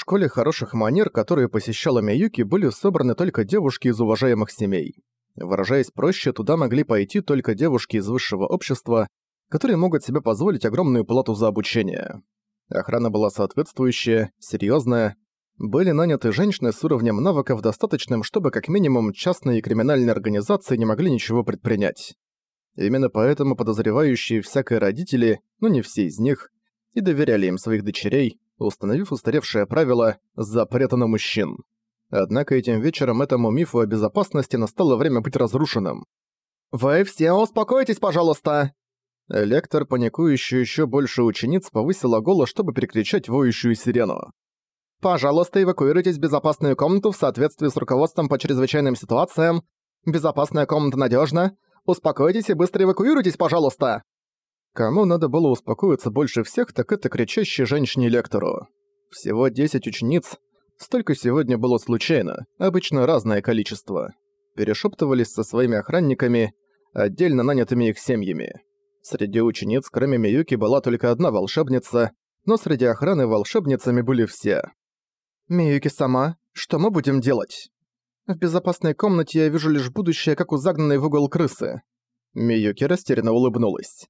школе хороших манер, которые посещала Миюки, были собраны только девушки из уважаемых семей. Выражаясь проще, туда могли пойти только девушки из высшего общества, которые могут себе позволить огромную плату за обучение. Охрана была соответствующая, серьезная. Были наняты женщины с уровнем навыков достаточным, чтобы как минимум частные и криминальные организации не могли ничего предпринять. Именно поэтому подозревающие всякое родители, но не все из них, и доверяли им своих дочерей, установив устаревшее правило «запрета на мужчин». Однако этим вечером этому мифу о безопасности настало время быть разрушенным. «Вы все успокойтесь, пожалуйста!» Лектор, паникующий еще больше учениц, повысила голос, чтобы перекричать воющую сирену. «Пожалуйста, эвакуируйтесь в безопасную комнату в соответствии с руководством по чрезвычайным ситуациям. Безопасная комната надежна. Успокойтесь и быстро эвакуируйтесь, пожалуйста!» Кому надо было успокоиться больше всех, так это кричащей женщине-лектору. Всего 10 учениц, столько сегодня было случайно, обычно разное количество. Перешептывались со своими охранниками, отдельно нанятыми их семьями. Среди учениц, кроме Миюки, была только одна волшебница, но среди охраны волшебницами были все. «Миюки сама, что мы будем делать?» «В безопасной комнате я вижу лишь будущее, как у загнанной в угол крысы». Миюки растерянно улыбнулась.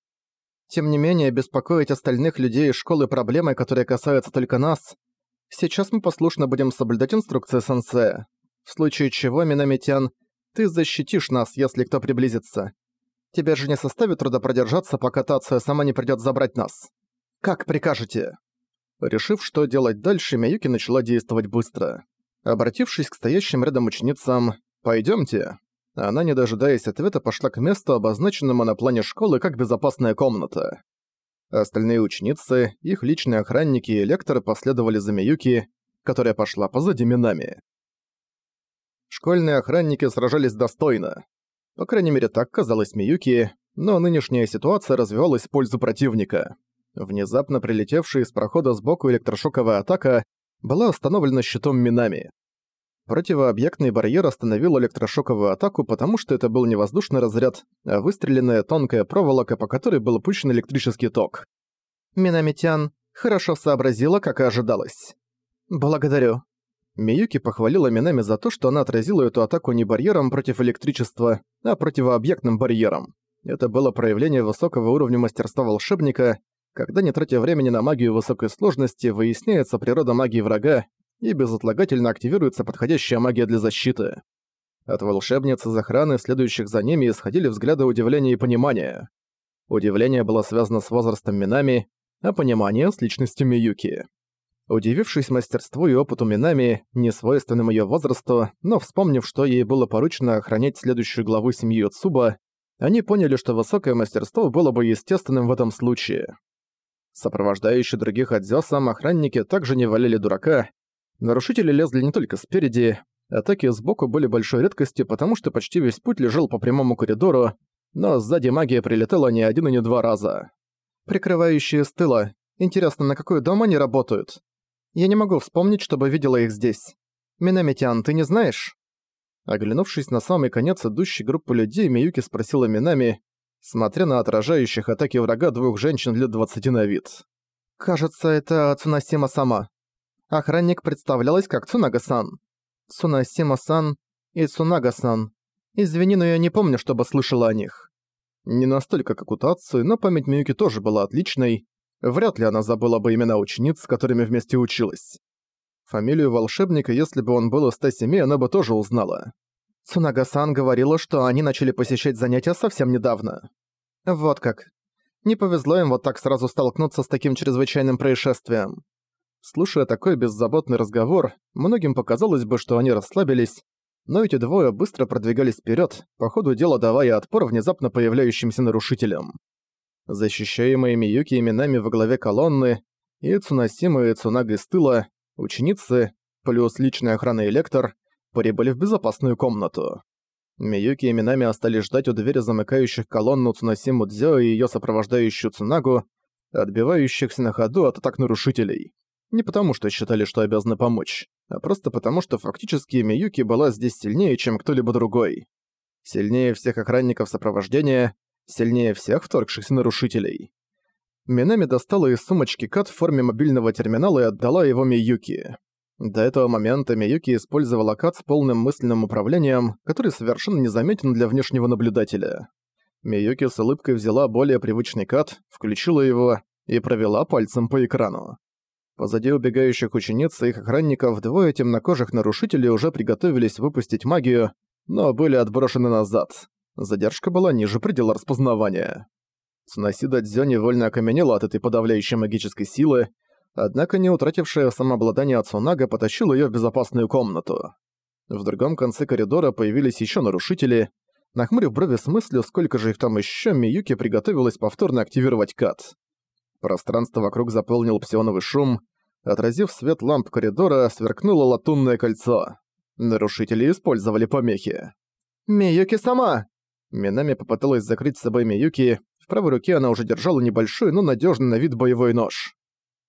Тем не менее, беспокоить остальных людей из школы проблемой, которые касаются только нас. Сейчас мы послушно будем соблюдать инструкции сенсея. В случае чего, Минамитян, ты защитишь нас, если кто приблизится. Тебе же не составит труда продержаться, пока Тация сама не придёт забрать нас. Как прикажете?» Решив, что делать дальше, Миюки начала действовать быстро. Обратившись к стоящим рядом ученицам «Пойдёмте», она, не дожидаясь ответа, пошла к месту, обозначенному на плане школы как безопасная комната. Остальные ученицы, их личные охранники и лекторы последовали за Миюки, которая пошла позади Минами. Школьные охранники сражались достойно. По крайней мере, так казалось Миюки, но нынешняя ситуация развивалась в пользу противника. Внезапно прилетевшая из прохода сбоку электрошоковая атака была остановлена щитом Минами. Противообъектный барьер остановил электрошоковую атаку, потому что это был не воздушный разряд, а выстреленная тонкая проволока, по которой был пущен электрический ток. Минамитян хорошо сообразила, как и ожидалось. «Благодарю». Миюки похвалила Минами за то, что она отразила эту атаку не барьером против электричества, а противообъектным барьером. Это было проявление высокого уровня мастерства волшебника, когда, не тратя времени на магию высокой сложности, выясняется природа магии врага и безотлагательно активируется подходящая магия для защиты. От волшебниц из охраны, следующих за ними, исходили взгляды удивления и понимания. Удивление было связано с возрастом Минами, а понимание — с личностью Миюки. Удивившись мастерству и опыту Минами, не свойственным её возрасту, но вспомнив, что ей было поручено охранять следующую главу семьи Цуба, они поняли, что высокое мастерство было бы естественным в этом случае. Сопровождающие других отзёсам охранники также не валили дурака, Нарушители лезли не только спереди, атаки сбоку были большой редкостью, потому что почти весь путь лежал по прямому коридору, но сзади магия прилетела не один и не два раза. Прикрывающие с тыла. Интересно, на какой дом они работают? Я не могу вспомнить, чтобы видела их здесь. Минамитян, ты не знаешь? Оглянувшись на самый конец идущей группы людей, Миюки спросила Минами, смотря на отражающих атаки врага двух женщин лет двадцати на вид. «Кажется, это Цунасима сама. Охранник представлялась как Цунага-сан. Цунасима-сан и Цунага-сан. Извини, но я не помню, чтобы слышала о них. Не настолько как у Тацу, но память Миюки тоже была отличной. Вряд ли она забыла бы имена учениц, с которыми вместе училась. Фамилию волшебника, если бы он был из Т-7, она бы тоже узнала. Цунага-сан говорила, что они начали посещать занятия совсем недавно. Вот как. Не повезло им вот так сразу столкнуться с таким чрезвычайным происшествием. Слушая такой беззаботный разговор, многим показалось бы, что они расслабились, но эти двое быстро продвигались вперед, по ходу дела давая отпор внезапно появляющимся нарушителям. Защищаемые Миюки именами во главе колонны, и Цунасима и Цунага из тыла, ученицы, плюс личная охрана и лектор, прибыли в безопасную комнату. Миюки именами остались ждать у двери замыкающих колонну Цунасиму Дзё и её сопровождающую Цунагу, отбивающихся на ходу от атак нарушителей. Не потому, что считали, что обязаны помочь, а просто потому, что фактически Миюки была здесь сильнее, чем кто-либо другой. Сильнее всех охранников сопровождения, сильнее всех вторгшихся нарушителей. Минами достала из сумочки кат в форме мобильного терминала и отдала его Миюки. До этого момента Миюки использовала кат с полным мысленным управлением, который совершенно незаметен для внешнего наблюдателя. Миюки с улыбкой взяла более привычный кат, включила его и провела пальцем по экрану. Позади убегающих учениц и их охранников двое темнокожих нарушителей уже приготовились выпустить магию, но были отброшены назад. Задержка была ниже предела распознавания. Цунасида Дзё невольно окаменела от этой подавляющей магической силы, однако не утратившая самообладание Цунага потащила её в безопасную комнату. В другом конце коридора появились ещё нарушители. Нахмурив брови с мыслью, сколько же их там ещё, Миюки приготовилась повторно активировать кат. Пространство вокруг заполнил псионовый шум. Отразив свет ламп коридора, сверкнуло латунное кольцо. Нарушители использовали помехи. «Миюки сама!» Минами попыталась закрыть с собой Миюки. В правой руке она уже держала небольшой, но надежный на вид боевой нож.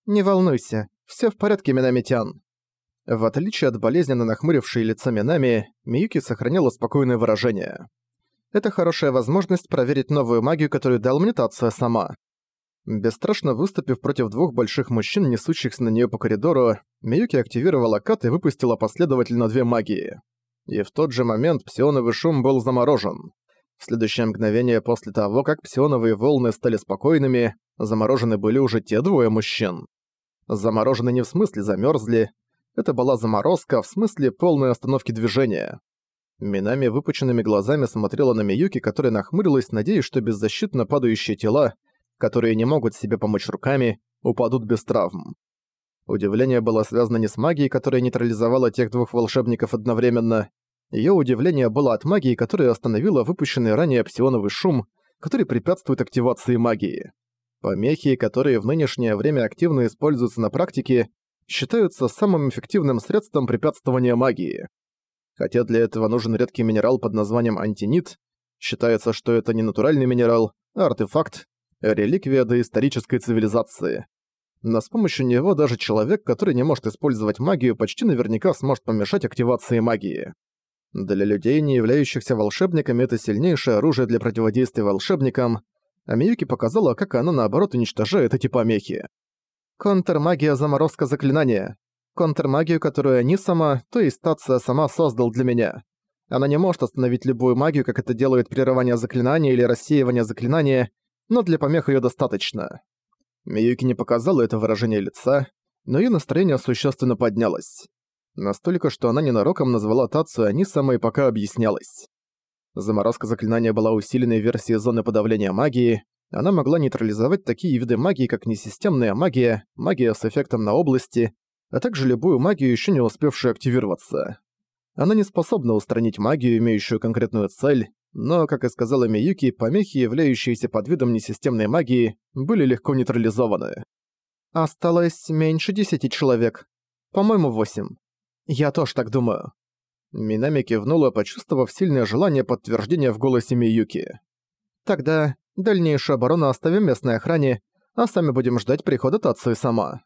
«Не волнуйся, все в порядке, Минами-тян». В отличие от болезненно нахмурившей лицо Минами, Миюки сохранила спокойное выражение. «Это хорошая возможность проверить новую магию, которую дал мне Тация сама. Бесстрашно выступив против двух больших мужчин, несущихся на нее по коридору, Миюки активировала кат и выпустила последовательно две магии. И в тот же момент псионовый шум был заморожен. В следующее мгновение после того, как псионовые волны стали спокойными, заморожены были уже те двое мужчин. Заморожены не в смысле замерзли, это была заморозка в смысле полной остановки движения. Минами выпученными глазами смотрела на Миюки, которая нахмурилась, надеясь, что беззащитно падающие тела — которые не могут себе помочь руками, упадут без травм. Удивление было связано не с магией, которая нейтрализовала тех двух волшебников одновременно. Её удивление было от магии, которая остановила выпущенный ранее псионовый шум, который препятствует активации магии. Помехи, которые в нынешнее время активно используются на практике, считаются самым эффективным средством препятствования магии. Хотя для этого нужен редкий минерал под названием антинит, считается, что это не натуральный минерал, а артефакт, реликвия доисторической цивилизации. Но с помощью него даже человек, который не может использовать магию, почти наверняка сможет помешать активации магии. Для людей, не являющихся волшебниками, это сильнейшее оружие для противодействия волшебникам, а Миюки показала, как она наоборот уничтожает эти помехи. Контрмагия заморозка заклинания. Контрмагию, которую они сама, то есть стация сама создал для меня. Она не может остановить любую магию, как это делает прерывание заклинания или рассеивание заклинания, но для помех её достаточно. Миюки не показала это выражение лица, но её настроение существенно поднялось. Настолько, что она ненароком назвала Тацию Анисама и пока объяснялась. Заморозка заклинания была усиленной версией зоны подавления магии, она могла нейтрализовать такие виды магии, как несистемная магия, магия с эффектом на области, а также любую магию, ещё не успевшую активироваться. Она не способна устранить магию, имеющую конкретную цель, но, как и сказала Миюки, помехи, являющиеся под видом несистемной магии, были легко нейтрализованы. «Осталось меньше десяти человек. По-моему, восемь. Я тоже так думаю». Минами кивнула, почувствовав сильное желание подтверждения в голосе Миюки. «Тогда дальнейшую оборону оставим местной охране, а сами будем ждать прихода Тацуи сама».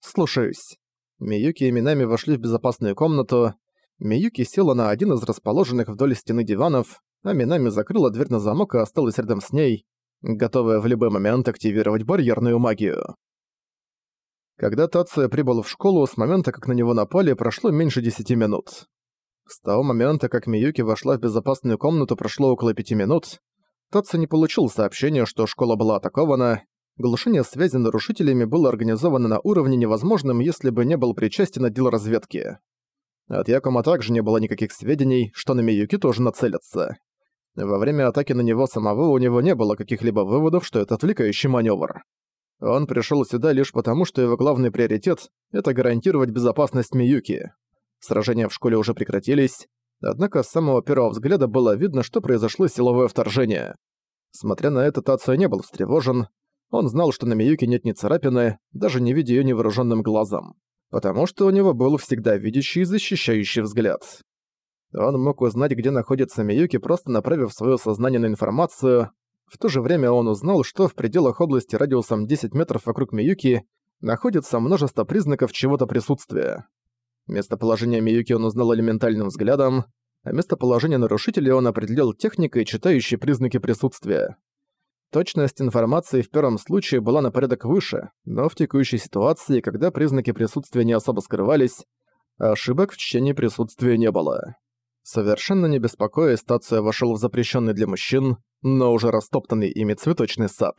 «Слушаюсь». Миюки и Минами вошли в безопасную комнату. Миюки села на один из расположенных вдоль стены диванов, а Минами закрыла дверь на замок и осталась рядом с ней, готовая в любой момент активировать барьерную магию. Когда Тация прибыл в школу, с момента, как на него напали, прошло меньше десяти минут. С того момента, как Миюки вошла в безопасную комнату, прошло около пяти минут. Тация не получил сообщения, что школа была атакована. Глушение связи нарушителями было организовано на уровне невозможным, если бы не был причастен отдел разведки. От Якума также не было никаких сведений, что на Миюки тоже нацелятся. Во время атаки на него самого у него не было каких-либо выводов, что это отвлекающий маневр. Он пришел сюда лишь потому, что его главный приоритет — это гарантировать безопасность Миюки. Сражения в школе уже прекратились, однако с самого первого взгляда было видно, что произошло силовое вторжение. Смотря на это, Тацио не был встревожен. Он знал, что на Миюке нет ни царапины, даже не видя её невооружённым глазом. Потому что у него был всегда видящий и защищающий взгляд. Он мог узнать, где находится Миюки, просто направив свое сознание на информацию. В то же время он узнал, что в пределах области радиусом 10 метров вокруг Миюки находится множество признаков чего-то присутствия. Местоположение Миюки он узнал элементальным взглядом, а местоположение нарушителей он определил техникой, читающей признаки присутствия. Точность информации в первом случае была на порядок выше, но в текущей ситуации, когда признаки присутствия не особо скрывались, Ошибок в чтении присутствия не было. Совершенно не беспокоясь, стация вошел в запрещенный для мужчин, но уже растоптанный ими цветочный сад.